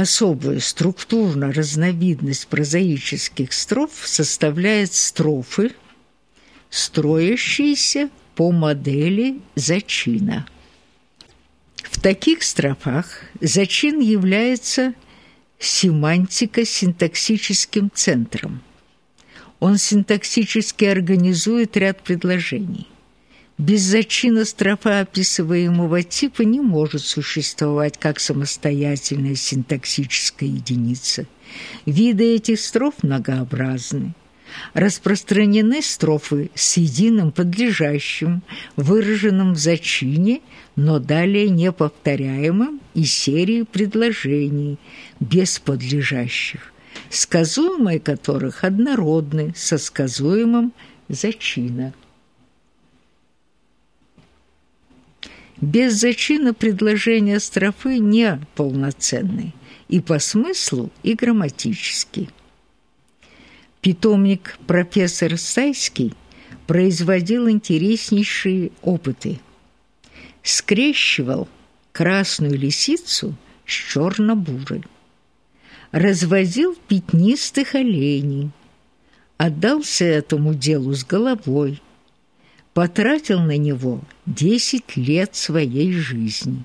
Особую структурно-разновидность прозаических строф составляет строфы, строящиеся по модели зачина. В таких строфах зачин является семантико-синтаксическим центром. Он синтаксически организует ряд предложений. Без зачина строфа описываемого типа не может существовать как самостоятельная синтаксическая единица. Виды этих строф многообразны. Распространены строфы с единым подлежащим, выраженным в зачине, но далее неповторяемым и серии предложений, без подлежащих, сказуемые которых однородны со сказуемым зачина. Без зачина предложения строфы не полноценны и по смыслу, и грамматически. Питомник профессор Сайский производил интереснейшие опыты. Скрещивал красную лисицу с черно-бурой. Развозил пятнистых оленей. Отдался этому делу с головой – потратил на него 10 лет своей жизни.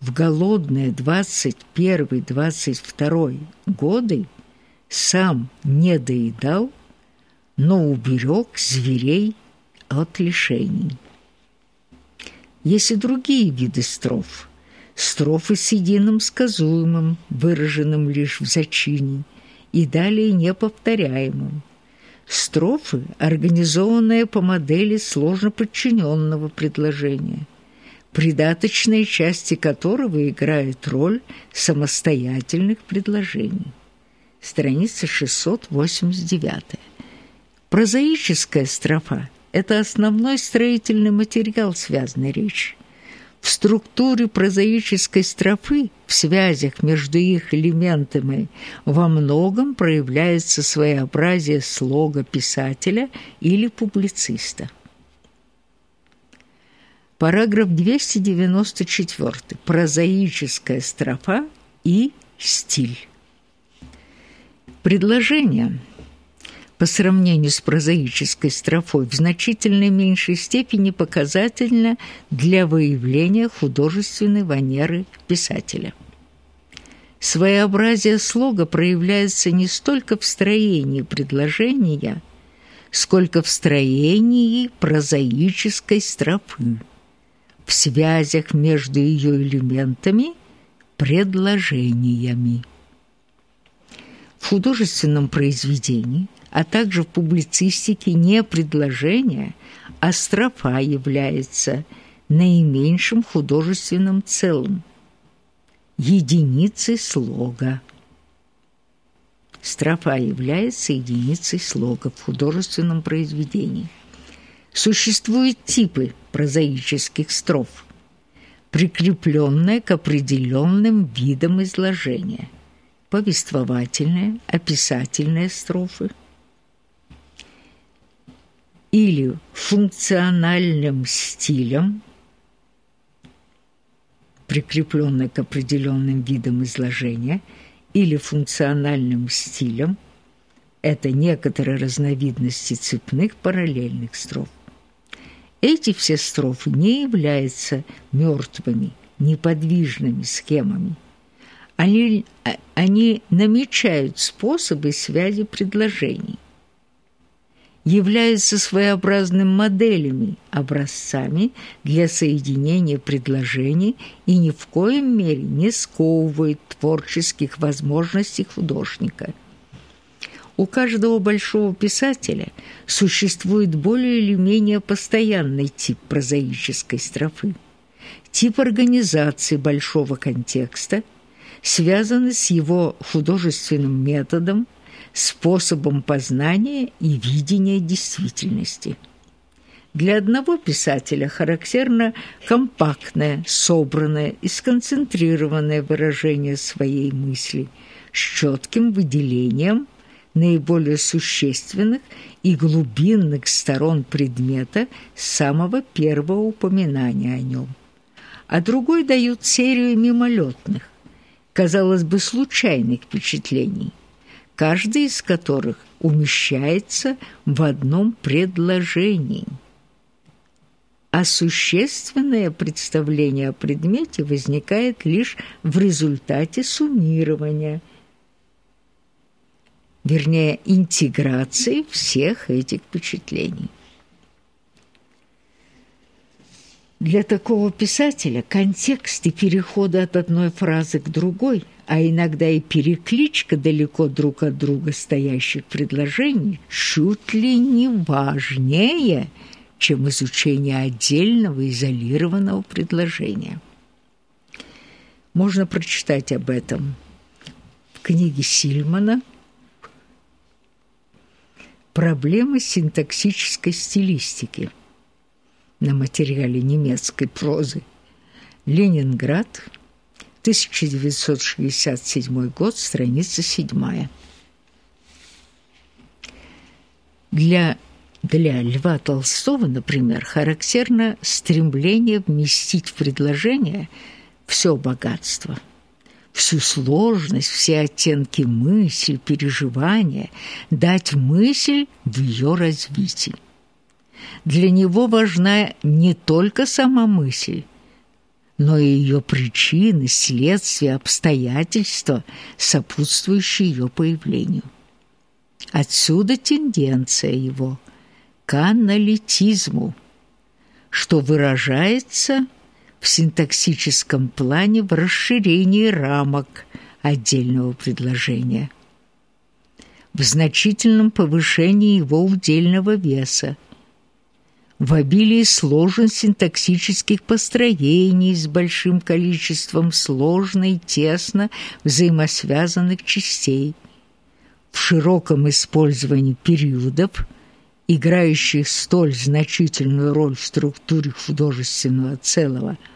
В голодные 21-22 годы сам не доедал, но уберег зверей от лишений. Есть и другие виды строф. Строфы с единым сказуемым, выраженным лишь в зачине, и далее неповторяемым, строфы, организованные по модели сложно подчиненного предложения, придаточные части которого играют роль самостоятельных предложений. Страница 689. Прозаическая строфа – это основной строительный материал связанной речи. В структуре прозаической строфы, в связях между их элементами, во многом проявляется своеобразие слога писателя или публициста. Параграф 294. Прозаическая строфа и стиль. Предложение – по сравнению с прозаической строфой в значительно меньшей степени показательно для выявления художественной манеры писателя. Своеобразие слога проявляется не столько в строении предложения, сколько в строении прозаической строфы, в связях между ее элементами, предложениями. В художественном произведении – а также в публицистике не предложение, а строфа является наименьшим художественным целым, единицей слога. Строфа является единицей слога в художественном произведении. Существуют типы прозаических строф, прикрепленные к определенным видам изложения – повествовательные, описательные строфы – или функциональным стилем, прикрепленной к определенным видам изложения, или функциональным стилем – это некоторые разновидности цепных параллельных строф. Эти все строфы не являются мертвыми, неподвижными схемами. Они, они намечают способы связи предложений – являются своеобразными моделями, образцами для соединения предложений и ни в коем мере не сковывают творческих возможностей художника. У каждого большого писателя существует более или менее постоянный тип прозаической строфы. Тип организации большого контекста, связанный с его художественным методом – способом познания и видения действительности. Для одного писателя характерно компактное, собранное и сконцентрированное выражение своей мысли с четким выделением наиболее существенных и глубинных сторон предмета с самого первого упоминания о нем, а другой дают серию мимолетных, казалось бы, случайных впечатлений, каждый из которых умещается в одном предложении. А существенное представление о предмете возникает лишь в результате суммирования, вернее, интеграции всех этих впечатлений. Для такого писателя контексты перехода от одной фразы к другой, а иногда и перекличка далеко друг от друга стоящих предложений чуть ли не важнее, чем изучение отдельного изолированного предложения. Можно прочитать об этом в книге Сильмана «Проблемы синтаксической стилистики» на материале немецкой прозы. Ленинград, 1967 год, страница 7. Для, для Льва Толстого, например, характерно стремление вместить в предложение все богатство, всю сложность, все оттенки мысли, переживания, дать мысль в ее развитии. Для него важна не только сама мысль, но и ее причины, следствия, обстоятельства, сопутствующие ее появлению. Отсюда тенденция его к аналитизму, что выражается в синтаксическом плане в расширении рамок отдельного предложения, в значительном повышении его удельного веса, в обилии сложен синтаксических построений с большим количеством сложно и тесно взаимосвязанных частей, в широком использовании периодов, играющих столь значительную роль в структуре художественного целого –